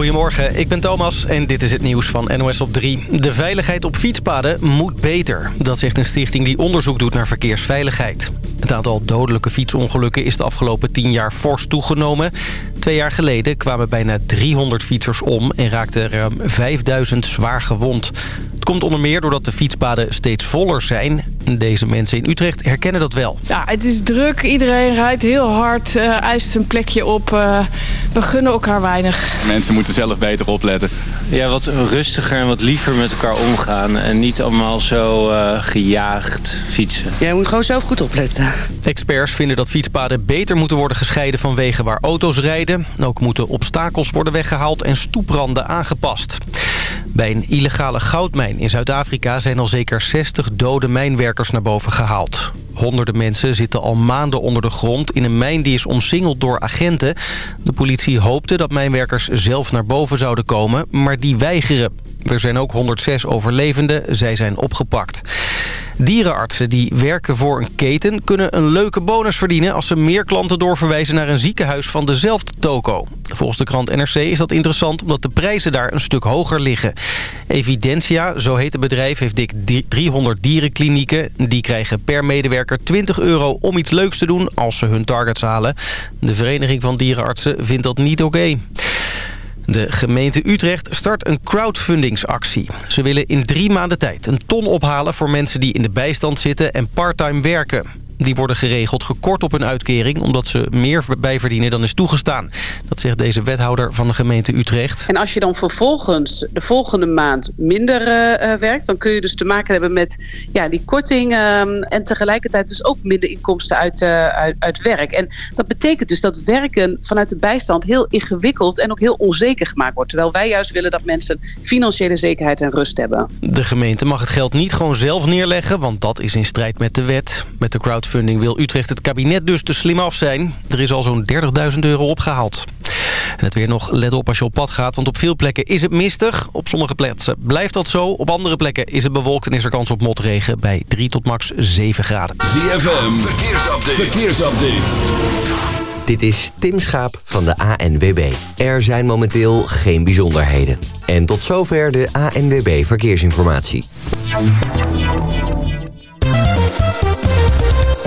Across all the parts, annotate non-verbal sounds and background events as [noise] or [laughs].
Goedemorgen, ik ben Thomas en dit is het nieuws van NOS op 3. De veiligheid op fietspaden moet beter. Dat zegt een stichting die onderzoek doet naar verkeersveiligheid. Het aantal dodelijke fietsongelukken is de afgelopen 10 jaar fors toegenomen. Twee jaar geleden kwamen bijna 300 fietsers om en raakten ruim 5000 zwaar gewond. Het komt onder meer doordat de fietspaden steeds voller zijn. Deze mensen in Utrecht herkennen dat wel. Ja, het is druk. Iedereen rijdt heel hard, uh, eist een plekje op. Uh, we gunnen elkaar weinig. Mensen moeten zelf beter opletten. Ja, wat rustiger en wat liever met elkaar omgaan. En niet allemaal zo uh, gejaagd fietsen. Jij moet gewoon zelf goed opletten. Experts vinden dat fietspaden beter moeten worden gescheiden van wegen waar auto's rijden. Ook moeten obstakels worden weggehaald en stoepranden aangepast. Bij een illegale goudmijn in Zuid-Afrika zijn al zeker 60 dode mijnwerkers naar boven gehaald. Honderden mensen zitten al maanden onder de grond in een mijn die is omsingeld door agenten. De politie hoopte dat mijnwerkers zelf naar boven zouden komen, maar die weigeren. Er zijn ook 106 overlevenden, zij zijn opgepakt. Dierenartsen die werken voor een keten kunnen een leuke bonus verdienen... als ze meer klanten doorverwijzen naar een ziekenhuis van dezelfde toko. Volgens de krant NRC is dat interessant omdat de prijzen daar een stuk hoger liggen. Evidentia, zo heet het bedrijf, heeft dik 300 dierenklinieken. Die krijgen per medewerker 20 euro om iets leuks te doen als ze hun targets halen. De Vereniging van Dierenartsen vindt dat niet oké. De gemeente Utrecht start een crowdfundingsactie. Ze willen in drie maanden tijd een ton ophalen voor mensen die in de bijstand zitten en parttime werken. Die worden geregeld gekort op hun uitkering... omdat ze meer bijverdienen dan is toegestaan. Dat zegt deze wethouder van de gemeente Utrecht. En als je dan vervolgens de volgende maand minder uh, werkt... dan kun je dus te maken hebben met ja, die korting... Uh, en tegelijkertijd dus ook minder inkomsten uit, uh, uit, uit, werk. En dat betekent dus dat werken vanuit de bijstand... heel ingewikkeld en ook heel onzeker gemaakt wordt. Terwijl wij juist willen dat mensen financiële zekerheid en rust hebben. De gemeente mag het geld niet gewoon zelf neerleggen... want dat is in strijd met de wet. Met de crowdfunding crowdfunding wil Utrecht het kabinet dus te slim af zijn. Er is al zo'n 30.000 euro opgehaald. En het weer nog, let op als je op pad gaat, want op veel plekken is het mistig. Op sommige plaatsen blijft dat zo. Op andere plekken is het bewolkt en is er kans op motregen bij 3 tot max 7 graden. ZFM, verkeersupdate. verkeersupdate. Dit is Tim Schaap van de ANWB. Er zijn momenteel geen bijzonderheden. En tot zover de ANWB Verkeersinformatie.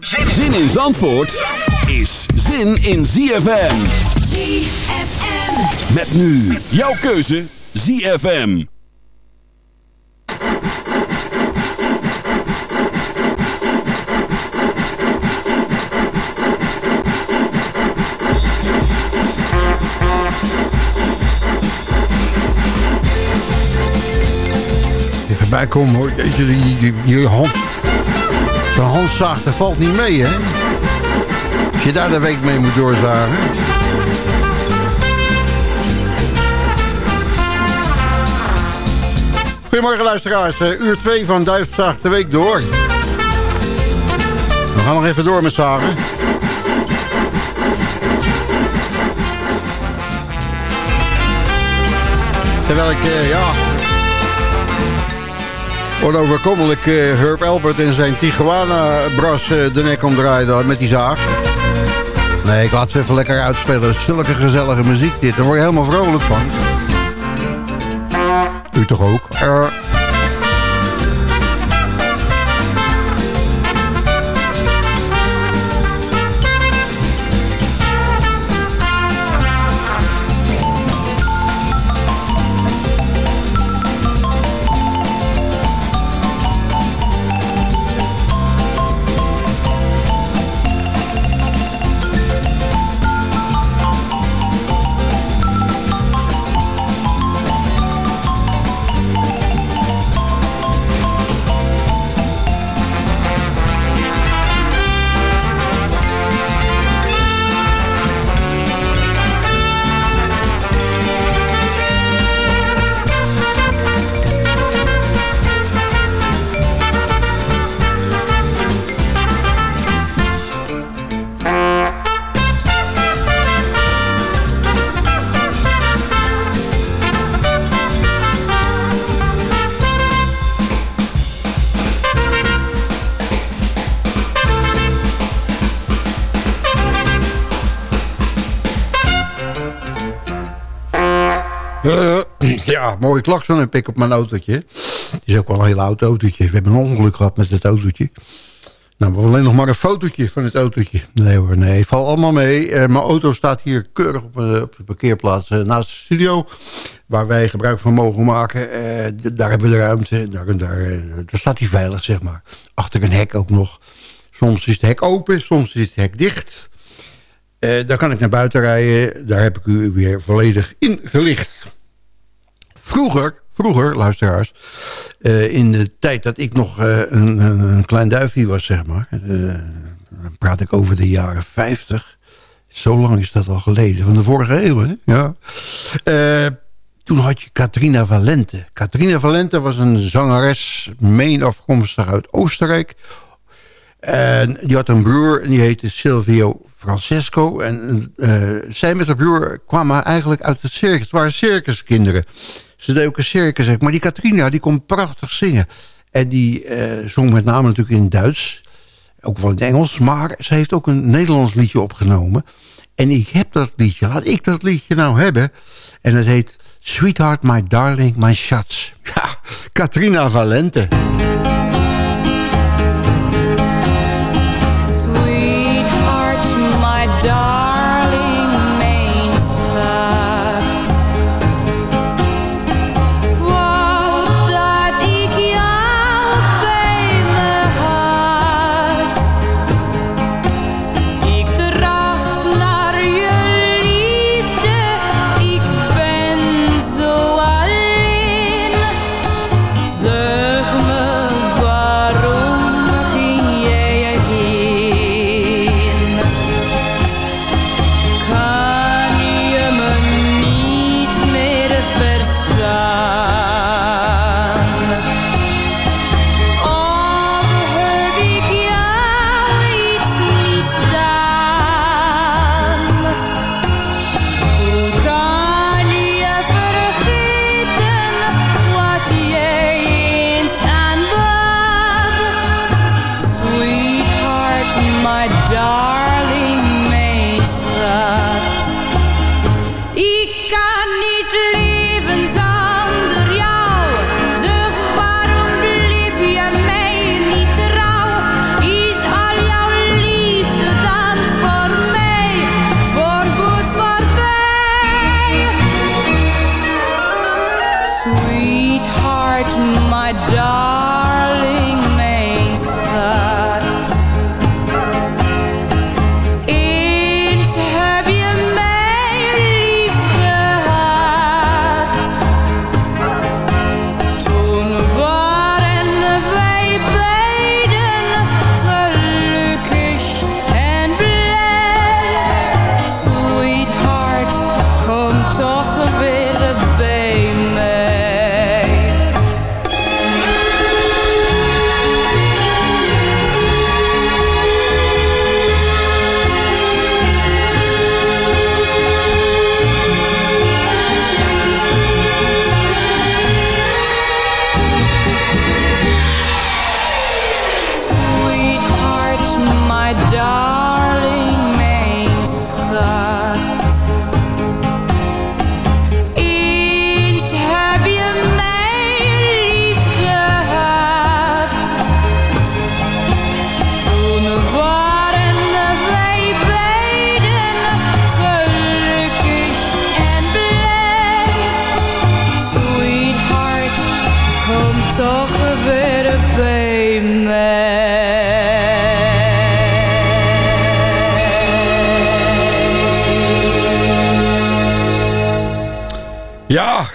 Zin in Zandvoort is zin in ZFM. ZFM. Met nu jouw keuze ZFM. Even bijkomen hoor. Je, je, je hand de handzaag, dat valt niet mee, hè? Als je daar de week mee moet doorzagen. Goedemorgen luisteraars, uh, uur 2 van Duifzaag de week door. We gaan nog even door met zagen. Terwijl ik, uh, ja, onoverkomelijk uh, Herb Albert en zijn Tijuana-bras uh, de nek omdraaide met die zaag. Nee, ik laat ze even lekker uitspelen. Zulke gezellige muziek dit. Daar word je helemaal vrolijk van. U toch ook? Uh, mooie klakson heb ik op mijn autootje. Het is ook wel een heel oud autootje. We hebben een ongeluk gehad met het autootje. Nou, we alleen nog maar een fotootje van het autootje. Nee hoor, nee, valt allemaal mee. Uh, mijn auto staat hier keurig op, uh, op de parkeerplaats uh, naast de studio. Waar wij gebruik van mogen maken. daar hebben we de ruimte. Daar, daar, daar staat hij veilig, zeg maar. Achter een hek ook nog. Soms is het hek open, soms is het hek dicht. daar kan ik naar buiten rijden. Daar heb ik u weer volledig in gelicht. Vroeger, vroeger, luisteraars... Uh, in de tijd dat ik nog uh, een, een, klein duifje was, zeg maar... Uh, dan praat ik over de jaren 50. Zo lang is dat al geleden. Van de vorige eeuw, hè? Ja. toen had je Katrina Valente. Katrina Valente was een zangeres, meen afkomstig uit Oostenrijk... En die had een broer en die heette Silvio Francesco. En zij met haar broer kwamen eigenlijk uit het circus. Het waren circuskinderen. Ze deed ook een circus, zeg maar. Die Katrina, die kon prachtig zingen. En die uh, zong met name natuurlijk in Duits. Ook wel in het Engels. Maar ze heeft ook een Nederlands liedje opgenomen. En ik heb dat liedje. Laat ik dat liedje nou hebben. En het heet Sweetheart, My Darling, My Schatz. [laughs] Ja, Katrina Valente.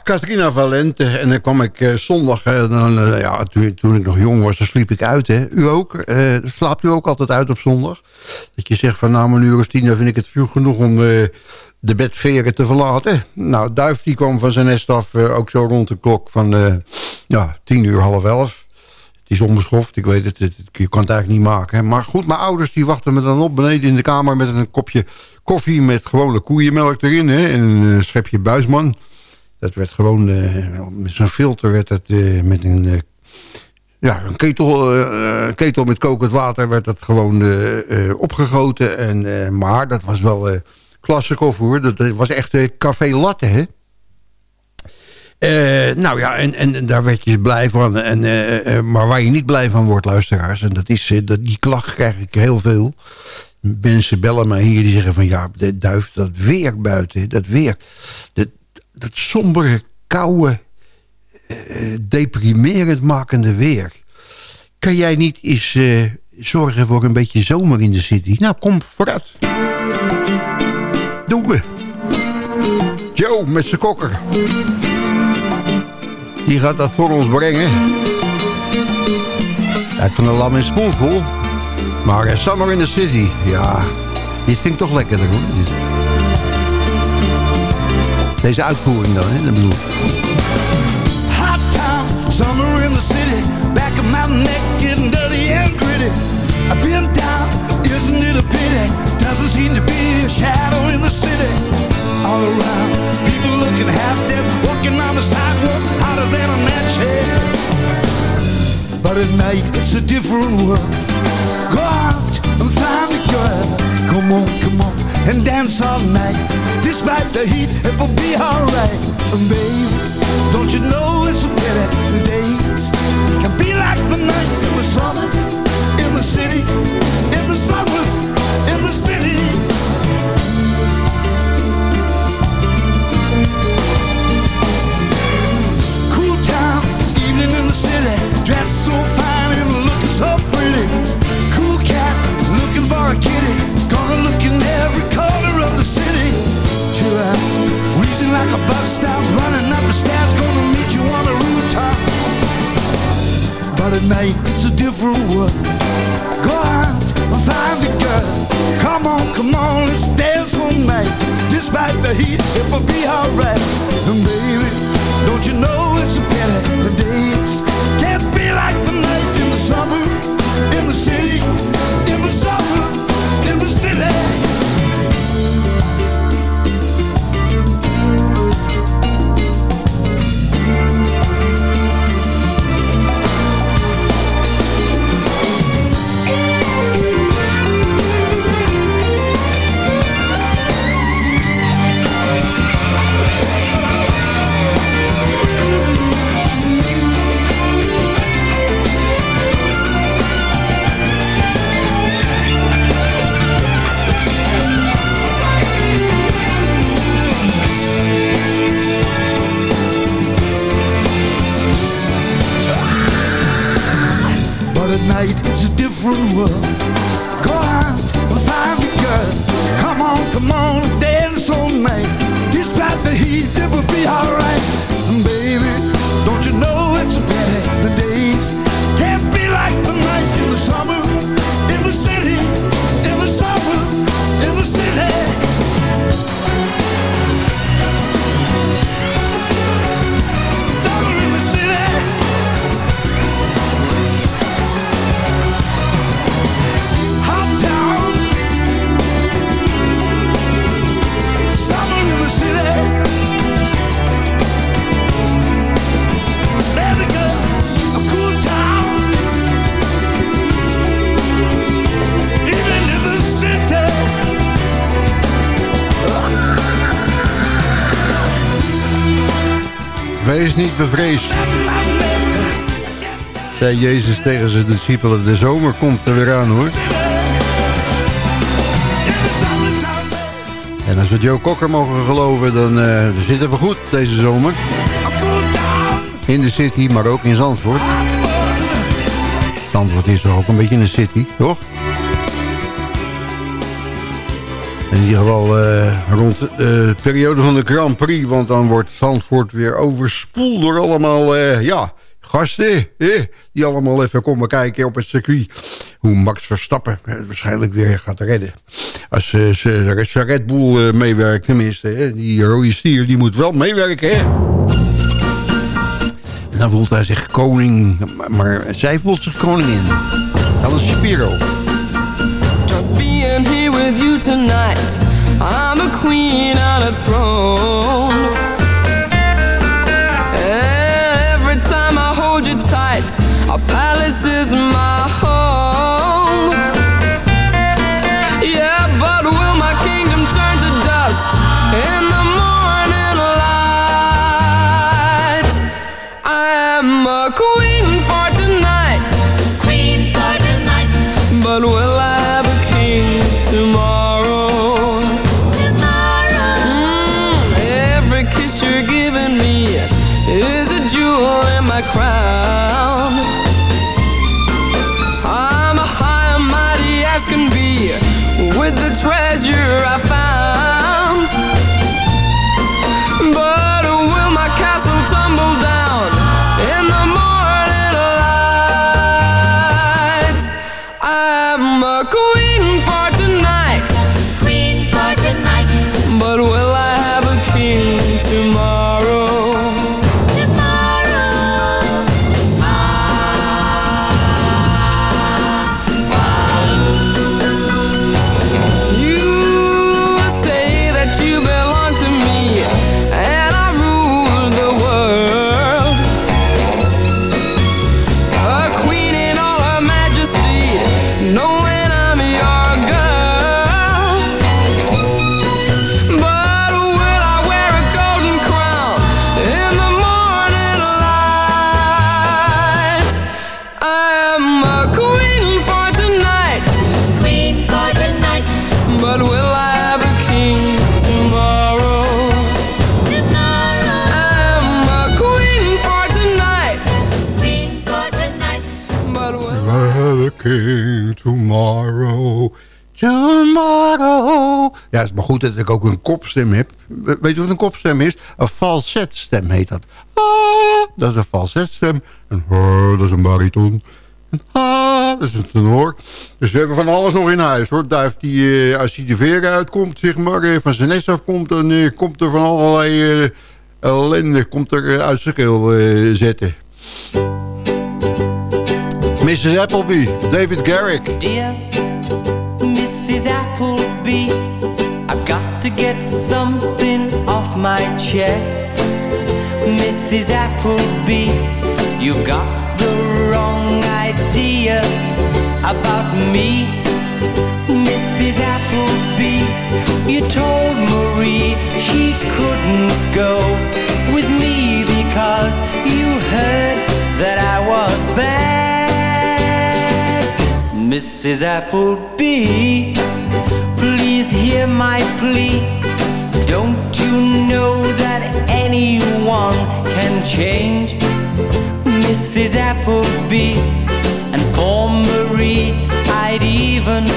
Katrina Valente. En dan kwam ik uh, zondag, uh, dan, uh, ja, toen, ik nog jong was, dan sliep ik uit. Hè. U ook? slaapt u ook altijd uit op zondag? Dat je zegt van nou, een uur of tien, dan vind ik het vroeg genoeg om de bedveren te verlaten. Nou, Duif die kwam van zijn nest af, ook zo rond de klok van ja, tien uur, half elf. Het is onbeschoft, ik weet het, je kan het eigenlijk niet maken. Maar goed, mijn ouders die wachten me dan op beneden in de kamer... met een kopje koffie met gewone koeienmelk erin hè, en een schepje buisman... Dat werd gewoon, uh, met zo'n filter werd het uh, met een, uh, ja, een ketel, ketel met kokend water werd dat gewoon opgegoten. En, maar dat was wel klasse koffie hoor. Dat, dat was echt café latte hè. Eh, nou ja, en, en daar werd je blij van. En, eh, eh, maar waar je niet blij van wordt, luisteraars... en dat is, dat, die klacht krijg ik heel veel. Mensen bellen mij hier die zeggen van... ja, de duif, dat weer buiten, dat weer. Dat, dat sombere, koude, deprimerend makende weer. Kan jij niet eens zorgen voor een beetje zomer in de city? Nou, kom vooruit. Doe me. Joe met zijn kokker. Die gaat dat voor ons brengen. Kijk van de lam in spoonvol. Maar uh, Summer in the City, ja, dit vind ik toch lekkerder hoor. Deze uitvoering dan, hè, dat bedoel Hot town, summer in the city. Back of my neck getting dirty and gritty. I've been down, isn't it a pity? Doesn't seem to be a shadow in the city. all around. People looking half dead, walking on the sidewalk, hotter than a match. But at night, it's a different world. Go out and find a girl. Come on, come on, and dance all night. Despite the heat, it will be alright. And baby, don't you know it's a pity the days can be like the night in the summer, like a bus stop, running up the stairs. Gonna meet you on the rooftop. But at night, it's a different world. Go on, find the girl. Come on, come on, let's dance all night. Despite the heat, it will be alright. And baby, don't you know it's a pity world. Niet bevreesd. Zei Jezus tegen zijn discipelen. De zomer komt er weer aan hoor. En als we Joe Cocker mogen geloven, dan uh, zitten we goed deze zomer. In de city, maar ook in Zandvoort. Zandvoort is toch ook een beetje een city, toch? In ieder geval uh, rond de periode van de Grand Prix. Want dan wordt Zandvoort weer overspoeld door allemaal uh, ja, gasten. die allemaal even komen kijken op het circuit. Hoe Max Verstappen waarschijnlijk weer gaat redden. Als ze Red Bull meewerkt tenminste. Die rode stier die moet wel meewerken. En dan voelt hij zich koning. Maar zij voelt zich koningin. Dat is Shapiro. Being here with you tonight. I'm a queen on a throne. And every time I hold you tight, our palace is my tomorrow. Tomorrow. Ja, het is maar goed dat ik ook een kopstem heb. We- Weet je wat een kopstem is? Een falsetstem heet dat. Ah, dat is een falsetstem. En ah, dat is een bariton. Ah, dat is een tenor. Dus we hebben van alles nog in huis hoor. Duif die, eh, als hij de veren uitkomt, zeg maar, eh, van zijn nest afkomt, dan eh, komt er van allerlei ellende komt er, uit zijn keel zetten. Mrs. Appleby, David Garrick. Dear Mrs. Appleby, I've got to get something off my chest. Mrs. Appleby, you got the wrong idea about me. Mrs. Appleby, you told Marie she couldn't go with me because you heard that I was bad. Mrs. Appleby, please hear my plea. Don't you know that anyone can change? Mrs. Appleby, and for Marie, I'd even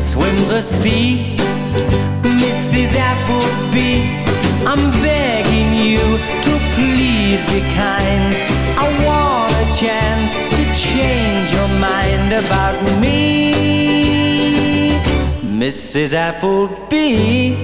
swim the sea. Mrs. Appleby, I'm begging you to please be kind. I want a chance to change your mind about me. Mrs. Appleby.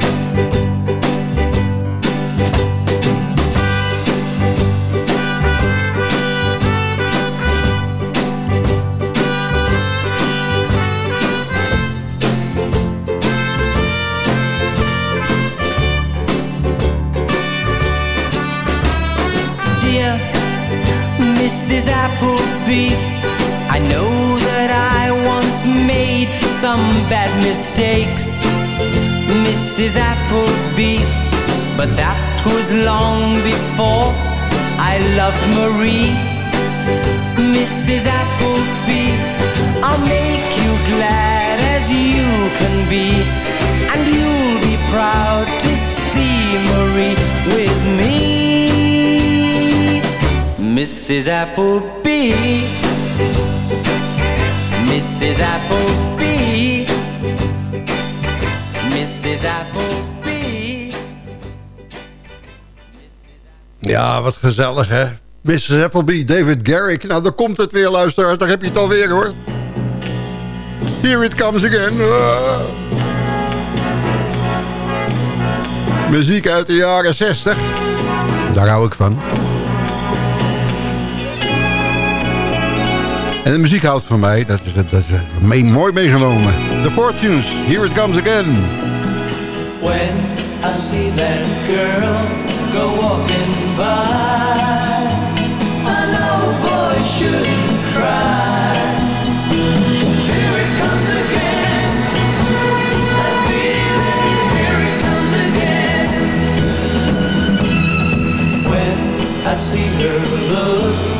Some bad mistakes, Mrs. Appleby. But that was long before I loved Marie. Mrs. Appleby, I'll make you glad as you can be, and you'll be proud to see Marie with me. Mrs. Appleby, Mrs. Appleby, Ja, wat gezellig, hè? Mrs. Appleby, David Garrick. Nou, daar komt het weer, luisteraars. Daar heb je het alweer, hoor. Here it comes again. Ah. Muziek uit de jaren 60. Daar hou ik van. En de muziek houdt van mij. Dat is, dat is mooi meegenomen. The Fortunes, Here it comes again. When I see that girl go walking by, I know boys shouldn't cry. Here it comes again. That feeling, here it comes again. When I see her look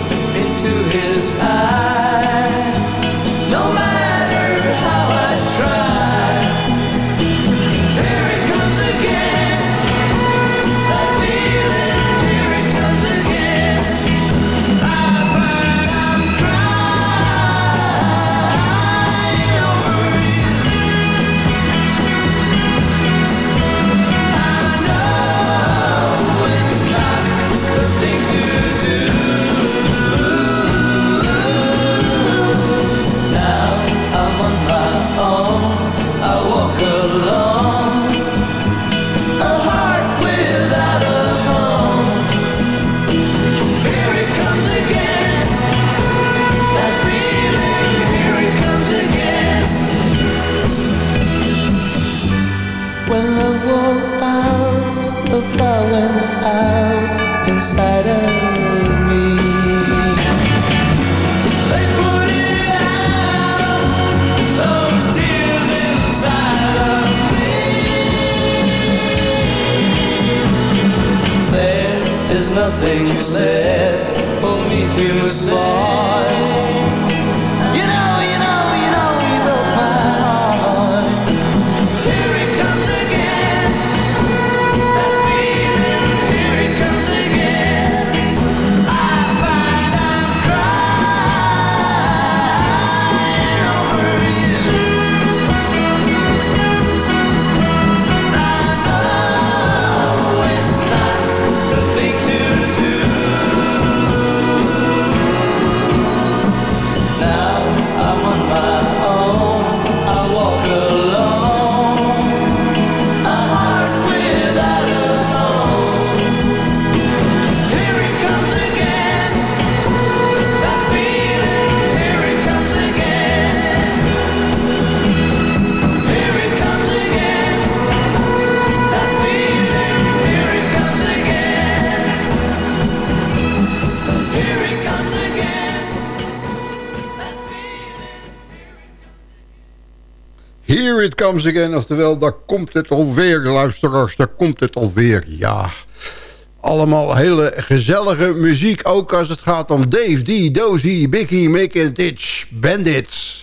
it comes again. Oftewel, daar komt het alweer, luisteraars. Daar komt het alweer, ja. Allemaal hele gezellige muziek. Ook als het gaat om Dave D, Dozy, Biggie, Make It Ditch, Bandits.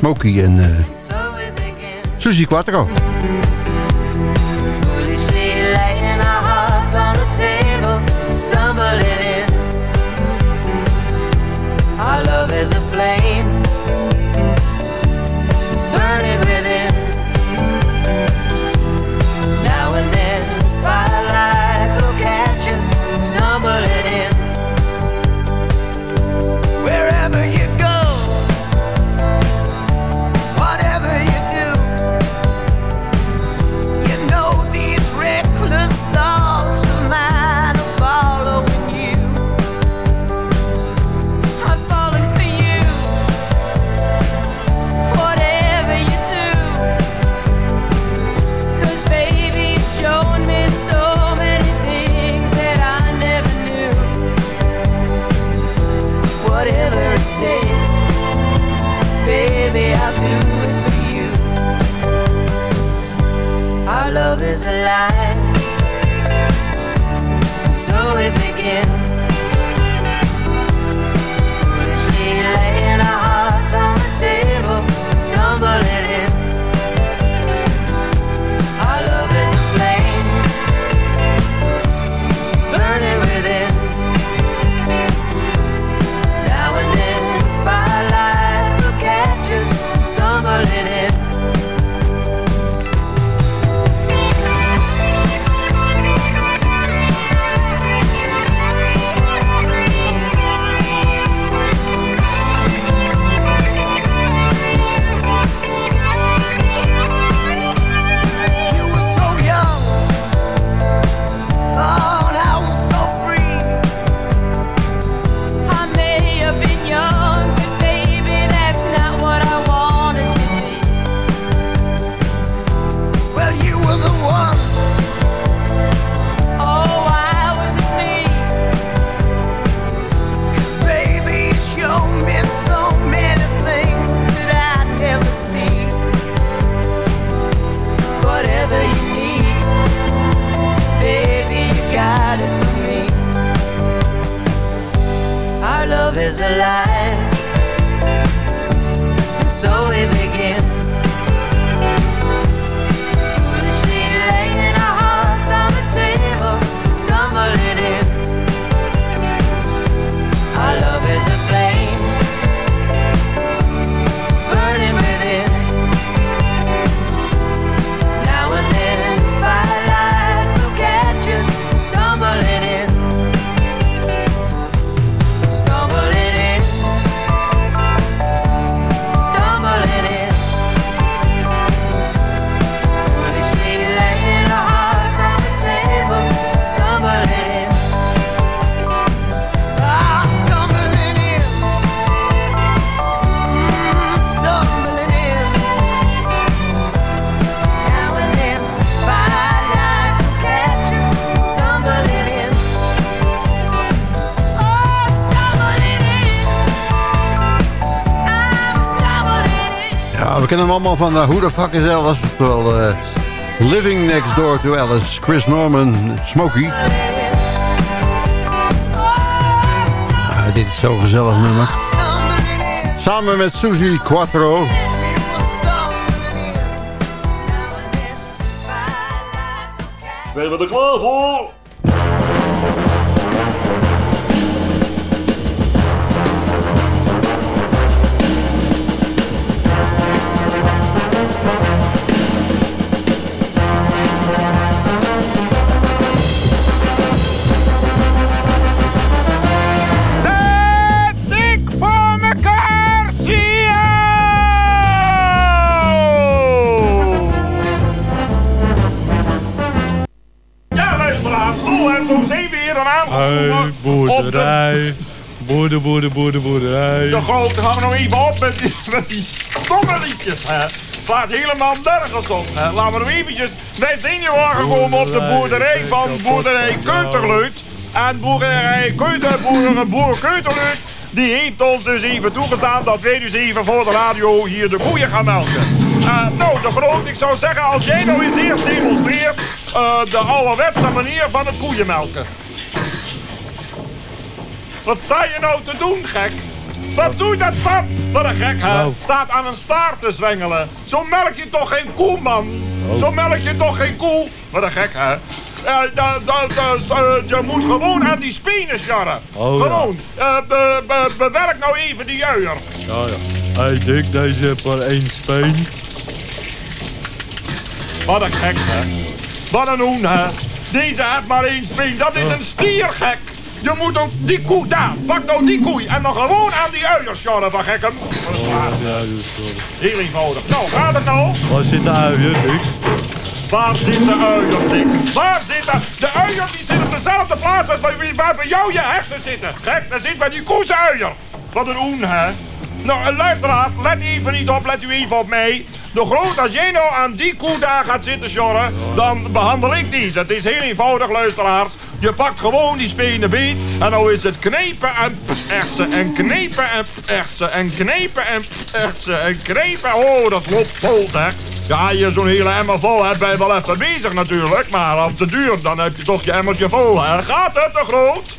Smokey en eh, Susie Quattro. Kennen hem allemaal van uh, Who the Fuck is Alice? Oftewel eh, Living Next Door to Alice. Chris Norman, Smokey. Ja, dit is zo'n gezellig nummer. Samen met Suzy Quattro. Ben je er klaar voor? Luisteraars, zo en zo zijn aangekomen. op de, boerderij. Boerder, boerder, boerder, boerderij. de grote gaan we nog even op met die, met die stomme liedjes. Hè. Slaat helemaal nergens op. Hè. Laten we nog eventjes... Wij zijn hier aangekomen op de boerderij van boerderij Keuterluid. En boerderij Keuter, boer, boer Keuterluid... Die heeft ons dus even toegestaan dat wij dus even voor de radio hier de koeien gaan melken. Eh, nou, de groot, ik zou zeggen, als jij nou eens eerst demonstreert eh, de ouderwetse manier van het koeienmelken. Wat sta je nou te doen, gek? Wat doe je dat van? Wat een gek, hè? Nou. Staat aan een staart te zwengelen. Zo melk je toch geen koe, man? Zo melk je toch geen koe? Wat een gek, hè? Eh, da- da- da- je moet gewoon aan die spenen scharren. Oh, ja. gewoon. Be- be- bewerk nou even die uier. Ja, ja. Hey Dick, deze maar één speen. Wat een gek, hè? Wat een hoen, hè? Deze heeft maar één speen. Dat is een stiergek. Je moet ook die koe daar. Pak nou die koe en dan gewoon aan die uier scharren van gekken. Heel eenvoudig. Nou, gaat het nou? Waar zit de uier, Dick? Waar zit de uier, Dick? Waar zit de... De uier die zit op dezelfde plaats als bij, waar bij jou je hersens zitten. Gek, daar zit bij die koe uier. Wat een oen, hè? Nou, luisteraars, let even niet op, let u even op mij. De groot, als jij nou aan die koe daar gaat zitten sjorren, dan behandel ik die. Het is heel eenvoudig, luisteraars. Je pakt gewoon die spenen beet en nou is het knepen en persen en knepen en persen en knepen en persen en knepen. Oh, dat loopt vol, zeg. Ja, je zo'n hele emmer vol hebt, ben je wel even bezig natuurlijk. Maar op de duur, dan heb je toch je emmertje vol, hè? Gaat het te groot?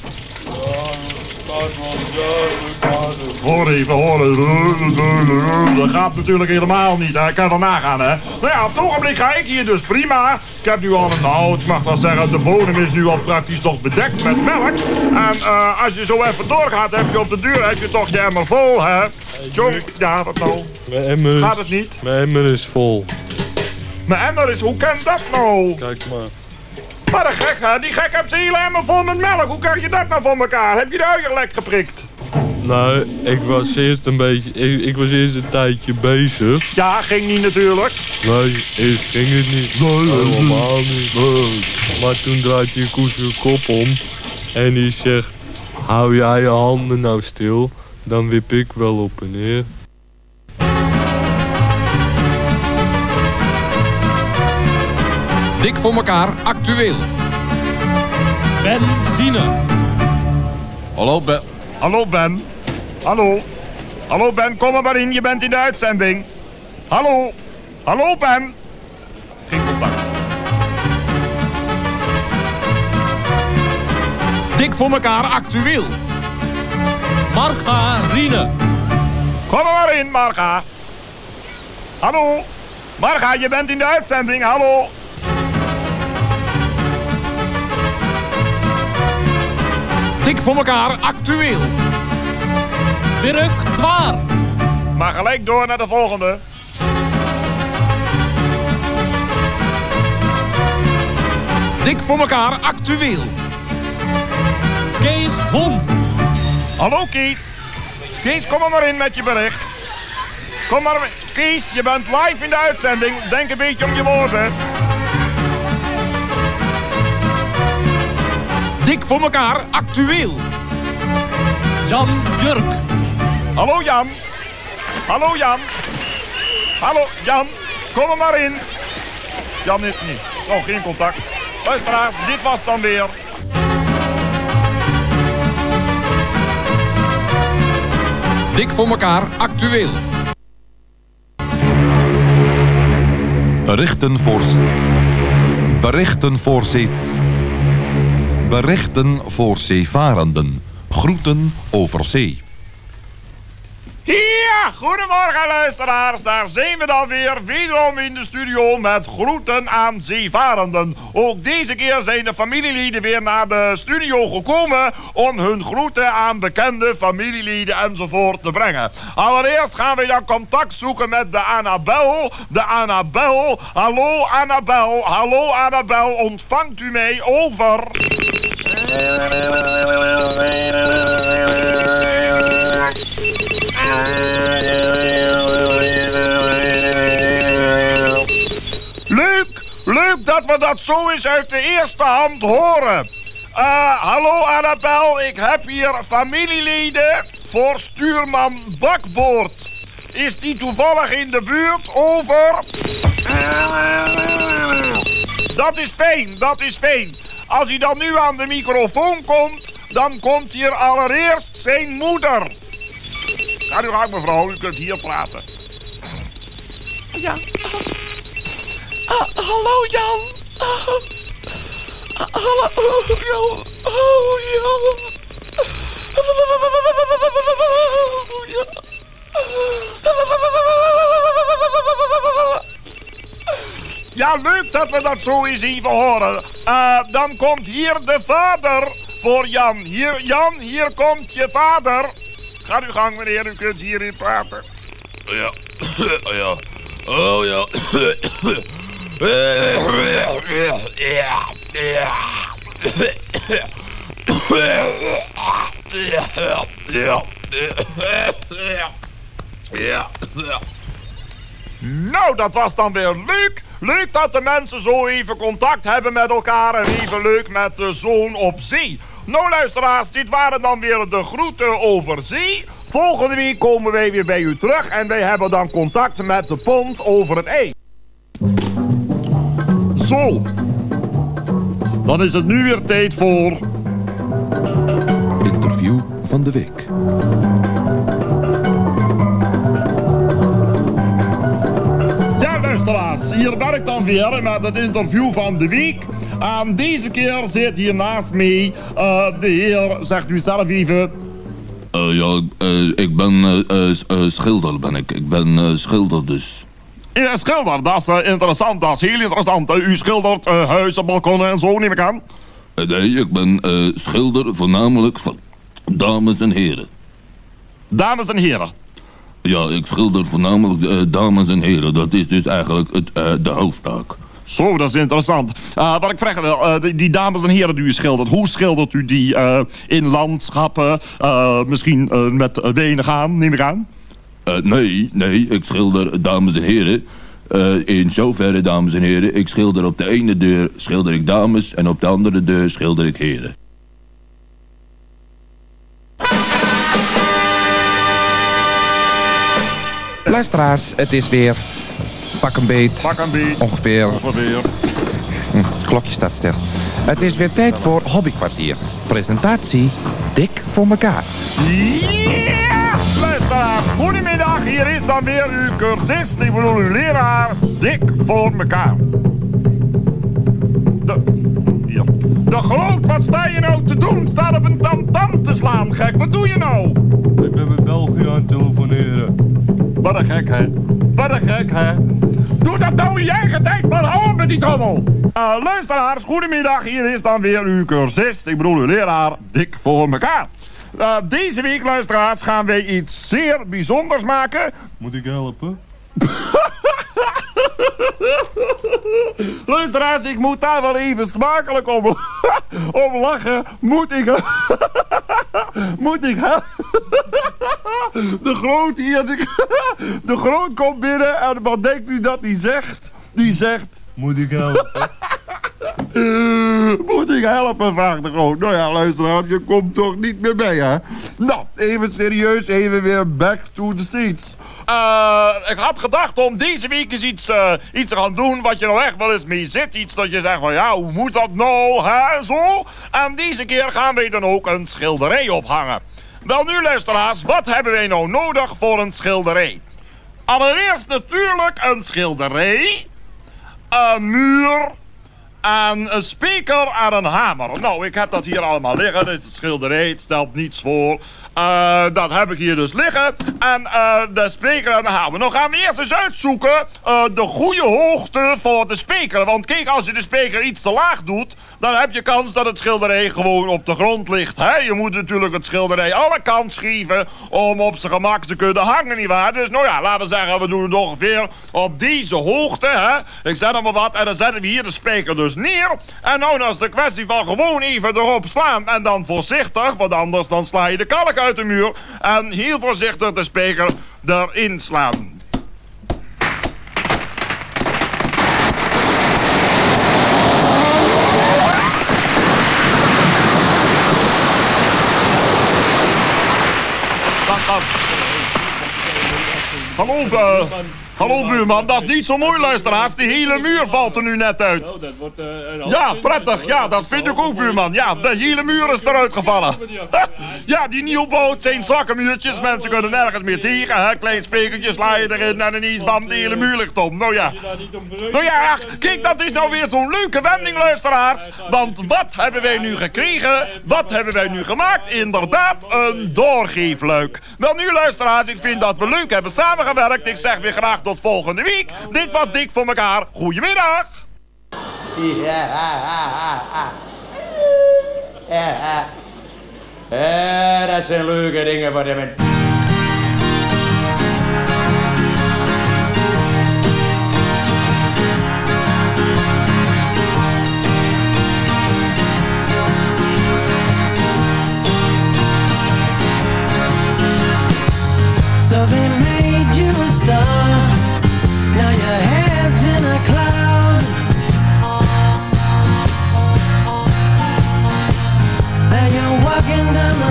Hoor even, hoor even. Dat gaat natuurlijk helemaal niet, hè. Ik kan er nagaan, hè. Nou ja, op het ogenblik ga ik hier dus prima. Ik heb nu al een, nou, ik mag wel zeggen, de bodem is nu al praktisch toch bedekt met melk. En eh, als je zo even doorgaat, heb je op de duur heb je toch je emmer vol, hè. Zo, ja, wat nou? Mijn emmer is, Gaat het niet? Mijn emmer is vol. Mijn emmer is, hoe kan dat nou? Kijk maar. Maar een gek, hè? Die gek heeft zijn hele emmer vol met melk. Hoe krijg je dat nou voor elkaar? Heb je de uier lek geprikt? Nou, ik was eerst een beetje... Ik, ik was eerst een tijdje bezig. Ja, ging niet natuurlijk. Nee, eerst ging het niet. Nee, helemaal niet. Nee. Maar toen draait die koe zijn kop om. En die zegt... Hou jij je handen nou stil. Dan wip ik wel op en neer. Dik voor elkaar actueel. Benzine. Hallo Ben. Hallo Ben. Hallo. Hallo Ben, kom er maar in. Je bent in de uitzending. Hallo. Hallo Ben. Geen contact. Dik voor elkaar actueel. Margarine. Kom er maar in, Marga. Hallo. Marga, je bent in de uitzending. Hallo. Dik voor elkaar actueel. Directoire. Maar gelijk door naar de volgende. Dik voor elkaar actueel. Kees Hond. Hallo Kees. Kees, kom er maar in met je bericht. Kom maar, Kees, je bent live in de uitzending. Denk een beetje om je woorden. Dik voor elkaar actueel. Jan Jurk. Hallo Jan. Hallo Jan. Hallo Jan. Kom er maar in. Jan is niet. Oh, geen contact. Luisteraars, dit was dan weer. Dik voor elkaar actueel. Berichten voor... Berichten voor zee... Berichten voor zeevarenden. Groeten over zee. Goedemorgen luisteraars. Daar zijn we dan weer, wederom in de studio met groeten aan zeevarenden. Ook deze keer zijn de familieleden weer naar de studio gekomen om hun groeten aan bekende familieleden enzovoort te brengen. Allereerst gaan we dan contact zoeken met de Annabel. De Annabel. Hallo Annabel. Hallo Annabel. Ontvangt u mij over? [laughs] Leuk, leuk dat we dat zo eens uit de eerste hand horen. Eh, hallo Annabel, ik heb hier familieleden voor stuurman Bakboord. Is die toevallig in de buurt? Over. Dat is fijn, dat is fijn. Als hij dan nu aan de microfoon komt, dan komt hier allereerst zijn moeder. Ga nu gang mevrouw, u kunt hier praten. Ja. Ah, hallo Jan. Ah, ah, hallo Jan. Oh Jan. Oh, Jan. Ja, leuk dat we dat zo eens even horen. Eh, dan komt hier de vader voor Jan. Hier, Jan, hier komt je vader. Ga uw gang, meneer. U kunt hierin praten. Ja. [coughs] Oh ja. Oh ja. Ja. Nou, dat was dan weer leuk. Leuk dat de mensen zo even contact hebben met elkaar. En even leuk met de zoon op zee. Nou, luisteraars, dit waren dan weer de groeten over zee. Volgende week komen wij weer bij u terug. En wij hebben dan contact met de pont over het ei. Zo. Dan is het nu weer tijd voor... Interview van de week. Ja, luisteraars. hier ben ik dan weer met het interview van de week. En deze keer zit hier naast mij eh, de heer, zegt u zelf even... Eh, ja, eh, ik ben schilder, ben ik. Ik ben schilder dus. Ja, schilder, dat is interessant, dat is heel interessant. U schildert huizen, balkonnen en zo, neem ik aan. Nee, ik ben schilder voornamelijk van dames en heren. Dames en heren. Ja, ik schilder voornamelijk dames en heren. Dat is dus eigenlijk het, de hoofdtaak. Zo, dat is interessant. Eh, wat ik vragen wil, eh, die, die dames en heren die u schildert, hoe schildert u die eh, in landschappen? eh, misschien eh, met eh, weinig aan, neem ik aan? Eh, nee, nee, ik schilder dames en heren. Eh, in zoverre, dames en heren, ik schilder op de ene deur schilder ik dames en op de andere deur schilder ik heren. Luisteraars, het is weer pak een beet. Pak een beet. Ongeveer. Ongeveer. Hm, het klokje staat stil. Het is weer tijd voor Hobbykwartier. Presentatie Dik voor elkaar. Ja, luisteraars, goedemiddag. Hier is dan weer uw cursist, ik bedoel uw leraar, dik voor mekaar. De, ja. de groot, wat sta je nou te doen? Staat op een tamtam te slaan, gek. Wat doe je nou? Ik ben met België aan het telefoneren. Wat een gek, hè? Wat een gek, hè? Doe dat nou in je eigen tijd, maar hou op met die trommel! Eh, luisteraars, goedemiddag. Hier is dan weer uw cursist, ik bedoel uw leraar, dik voor mekaar. Eh, deze week, luisteraars, gaan wij iets zeer bijzonders maken. Moet ik helpen? [laughs] Luisteraars, ik moet daar wel even smakelijk om, [laughs] om lachen. Moet ik... [laughs] Moet ik... [laughs] De groot hier... De, groot komt binnen en wat denkt u dat hij zegt? Die zegt... Moet ik helpen? [laughs] Moet ik helpen, vraagt de groot. Nou ja, luisteraar, je komt toch niet meer mee, hè? Nou, even serieus, even weer back to the streets. Eh, ik had gedacht om deze week eens iets, eh, iets te gaan doen wat je nou echt wel eens mee zit. Iets dat je zegt van, ja, hoe moet dat nou, hè, zo? En deze keer gaan wij dan ook een schilderij ophangen. Wel nu, luisteraars, wat hebben wij nou nodig voor een schilderij? Allereerst natuurlijk een schilderij, een muur en een speaker en een hamer. Nou, ik heb dat hier allemaal liggen. Dit is een schilderij, het stelt niets voor. Eh, dat heb ik hier dus liggen. En eh, de speaker en de hamer. Nou gaan we eerst eens uitzoeken eh, de goede hoogte voor de speaker. Want kijk, als je de speaker iets te laag doet... dan heb je kans dat het schilderij gewoon op de grond ligt. Je moet natuurlijk het schilderij alle kant schieven... om op zijn gemak te kunnen hangen, nietwaar? Dus nou ja, laten we zeggen, we doen het ongeveer op deze hoogte. Hè? Ik zet er maar wat en dan zetten we hier de speaker dus neer. En nou, dan is de kwestie van gewoon even erop slaan. En dan voorzichtig, want anders dan sla je de kalk uit de muur. En heel voorzichtig de speaker erin slaan. Dat, dat... Hallo, eh, hallo buurman, dat is niet zo mooi luisteraars. Die hele muur valt er nu net uit. wordt eh, Ja, prettig. Ja, dat vind ik ook, buurman. Ja, de hele muur is eruit gevallen. Ja, [laughs] die nieuwbouw zijn zwakke muurtjes. Mensen kunnen nergens meer tegen. Hè? Klein spekertje sla je erin en ineens van de hele muur ligt om. Nou ja. Nou ja, kijk, dat is nou weer zo'n leuke wending, luisteraars. Want wat hebben wij nu gekregen? Wat hebben wij nu gemaakt? Inderdaad, een doorgeefluik. Wel nu, luisteraars, ik vind dat we leuk hebben samengewerkt. Ik zeg weer graag tot volgende week. Dit was Dik voor elkaar. Goedemiddag. Ja, ja. Ja, dat zijn leuke dingen voor de mensen. So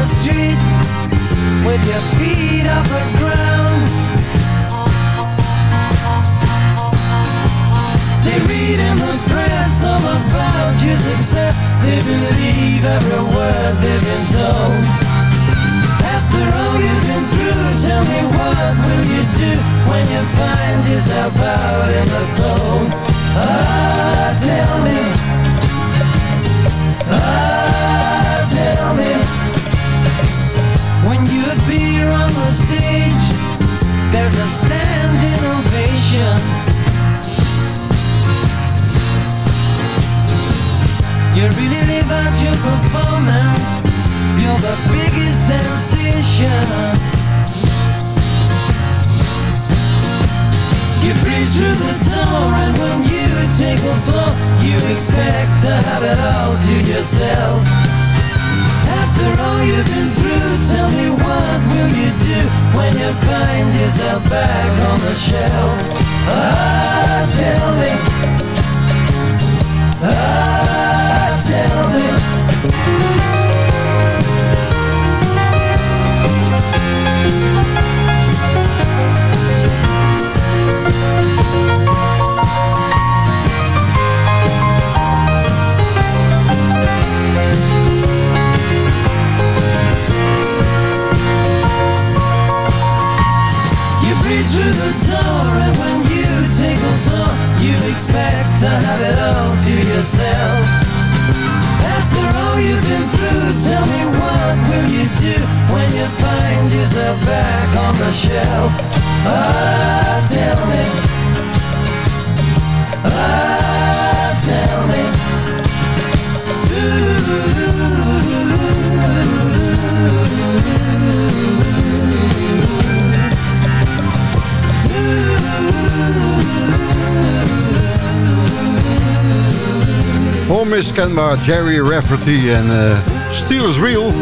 the street with your feet off the ground. They read in the press all about your success. They believe every word they've been told. After all you've been through, tell me what will you do when you find yourself out in the cold? Ah, tell me. Ah, tell me. When you appear on the stage, there's a standing ovation. You really live out your performance. You're the biggest sensation. You breeze through the door, and when you take a floor, you expect to have it all to yourself. After all you've been through, tell me what will you do when you find yourself back on the shelf? Ah, tell me. Ah, tell me. You expect to have it all to yourself. After all you've been through, tell me what will you do when you find yourself back on the shelf? Ah, tell me. Ah, Onmiskenbaar Jerry Rafferty en eh Steelers Wheel.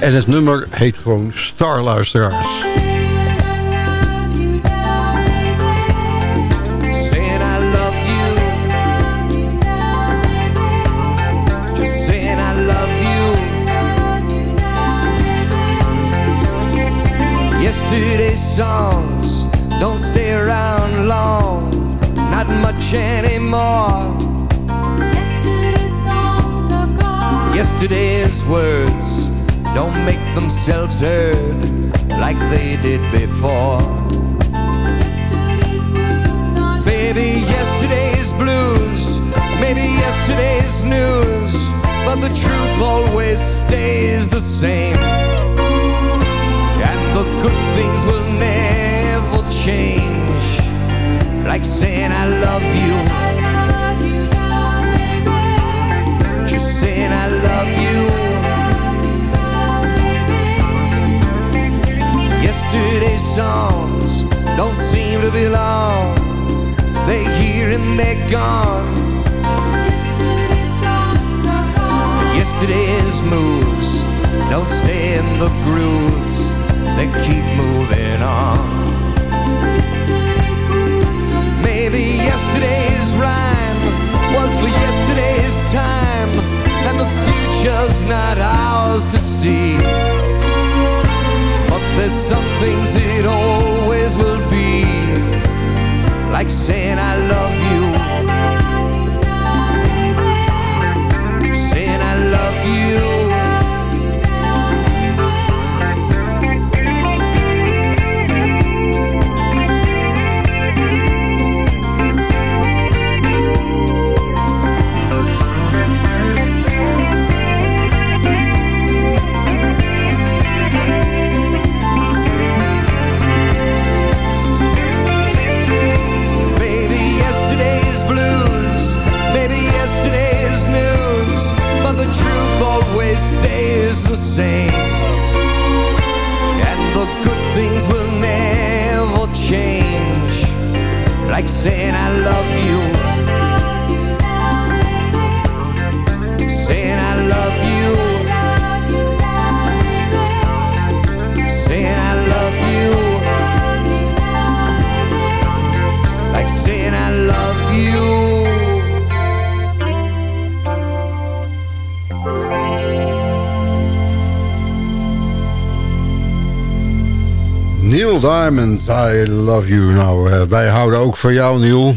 En het nummer heet gewoon Starluisteraars. Yesterday's songs don't stay around long. Not much anymore. Yesterday's songs are gone. Yesterday's words don't make themselves heard like they did before. Yesterday's words are Maybe yesterday's blues, maybe yesterday's news, but the truth always stays the same. And the good things will never change, like saying I love you. Just saying I love you. Yesterday's songs don't seem to belong. They're here and they're gone. Yesterday's songs are gone. Yesterday's moves don't stay in the grooves. They keep moving on. Maybe yesterday's rhyme was for yesterday's time, and the future's not ours to see. But there's some things it always will be, like saying I love I love you. Nou, eh, wij houden ook van jou, Neil.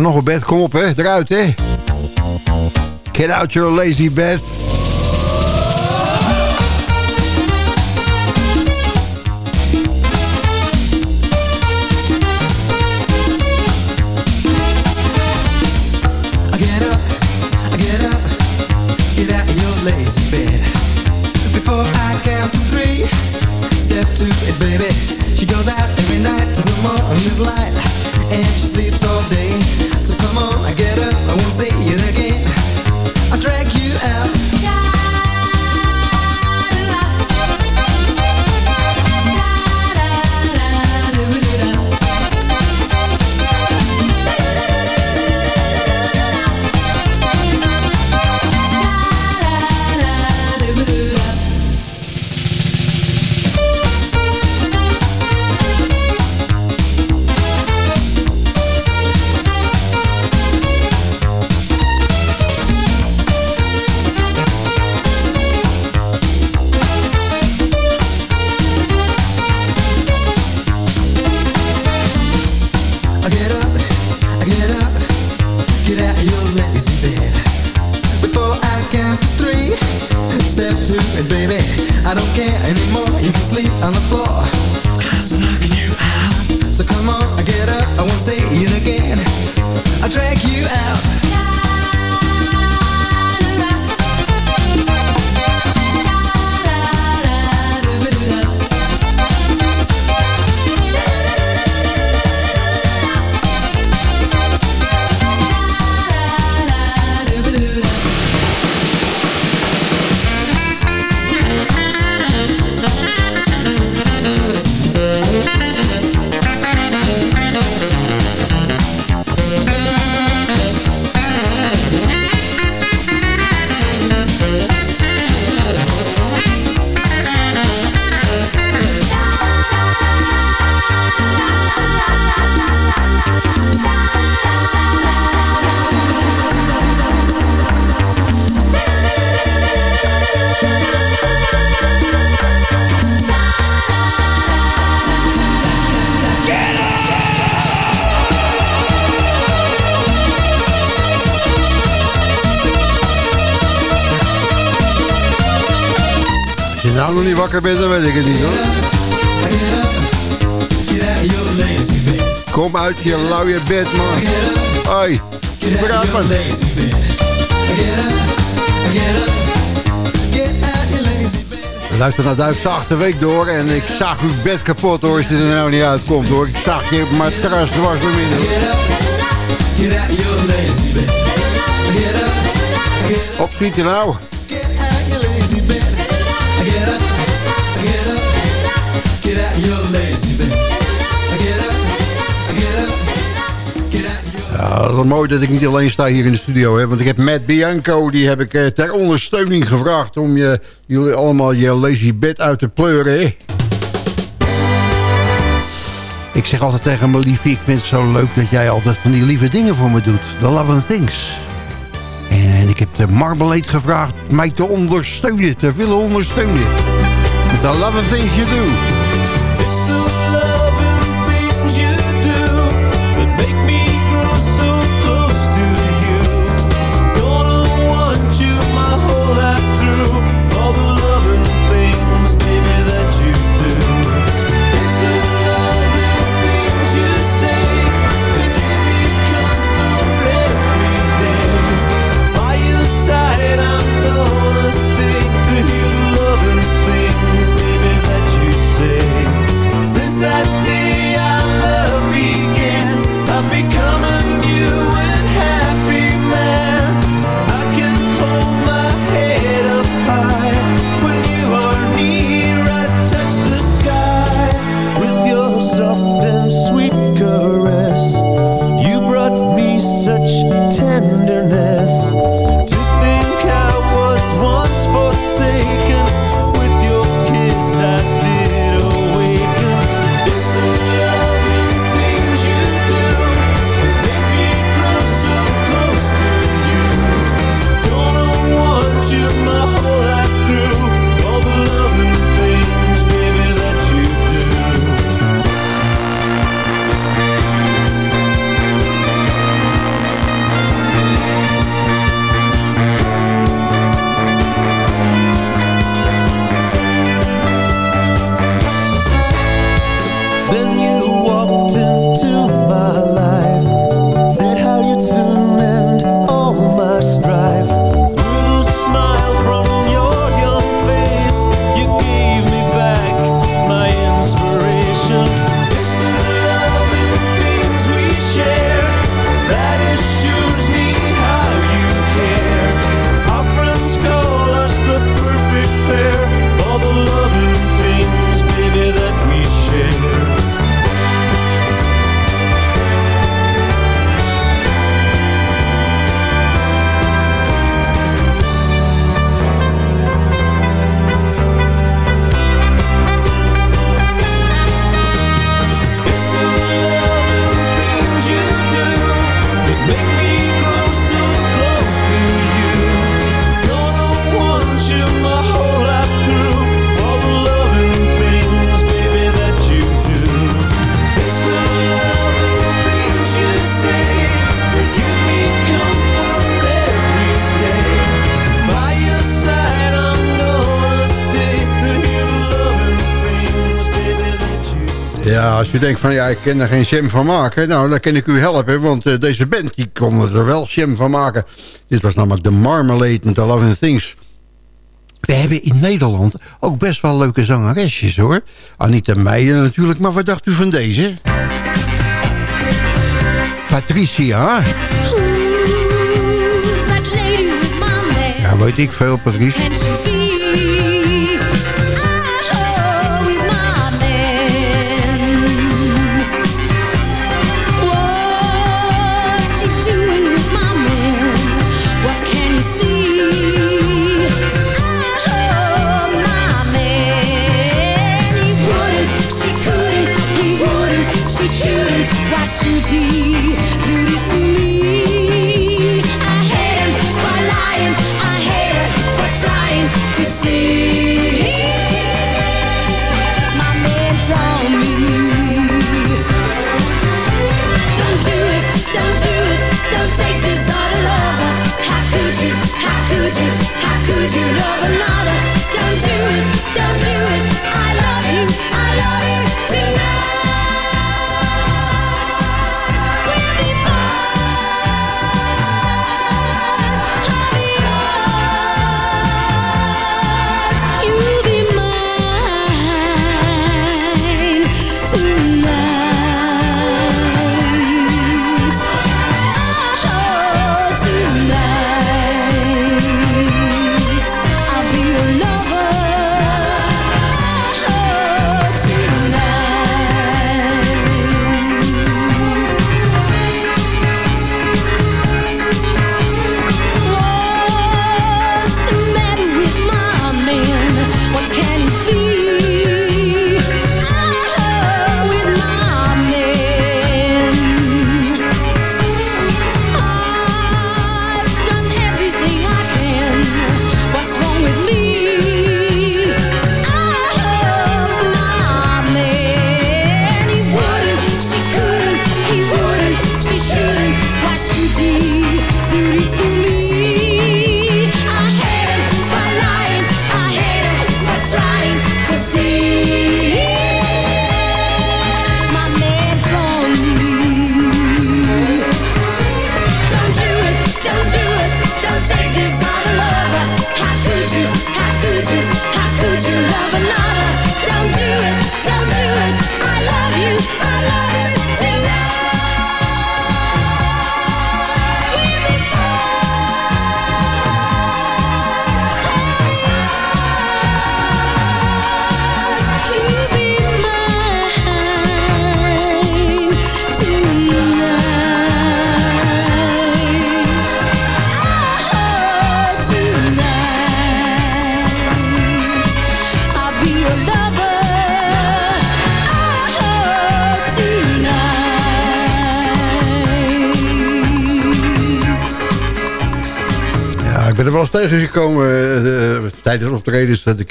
nog een bed. Kom op, hè. Eruit, hè. Get out your lazy bed. Uit je bed, man. Hoi, vooruit man. Luister naar Duitse achterweek door en ik zag uw bed kapot hoor, als je er nou niet uitkomt hoor. Ik zag je matras dwars door midden hoor. Opschieten nou. Ja, dat is wel mooi dat ik niet alleen sta hier in de studio. Hè, want ik heb Matt Bianco, die heb ik eh, ter ondersteuning gevraagd... om je, jullie allemaal je lazy bed uit te pleuren. Hè. Ik zeg altijd tegen mijn liefie, ik vind het zo leuk dat jij altijd van die lieve dingen voor me doet. The Love and Things. En ik heb de Marmalade gevraagd mij te ondersteunen, te willen ondersteunen. The Love and Things You Do. Je denkt van ja, ik kan er geen jam van maken. Nou, dan kan ik u helpen, want eh, deze band die kon er wel jam van maken. Dit was namelijk de Marmalade and the Loving Things. We hebben in Nederland ook best wel leuke zangeresjes hoor. Anita Meijer natuurlijk, maar wat dacht u van deze? Patricia. Ja, weet ik veel, Patricia.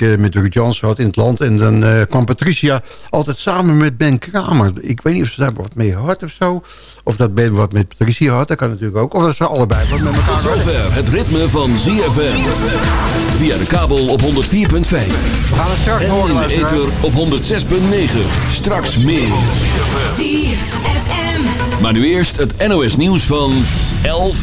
Eh, met Ruud had in het land. En dan eh, kwam Patricia altijd samen met Ben Kramer. Ik weet niet of ze daar wat mee had of zo. Of dat Ben wat met Patricia had, dat kan natuurlijk ook. Of dat ze allebei wat met elkaar Tot zover het ritme van ZFM. Via de kabel op 104.5. We gaan straks en in de ether op 106.9. Straks meer. ZFM. Maar nu eerst het NOS nieuws van 11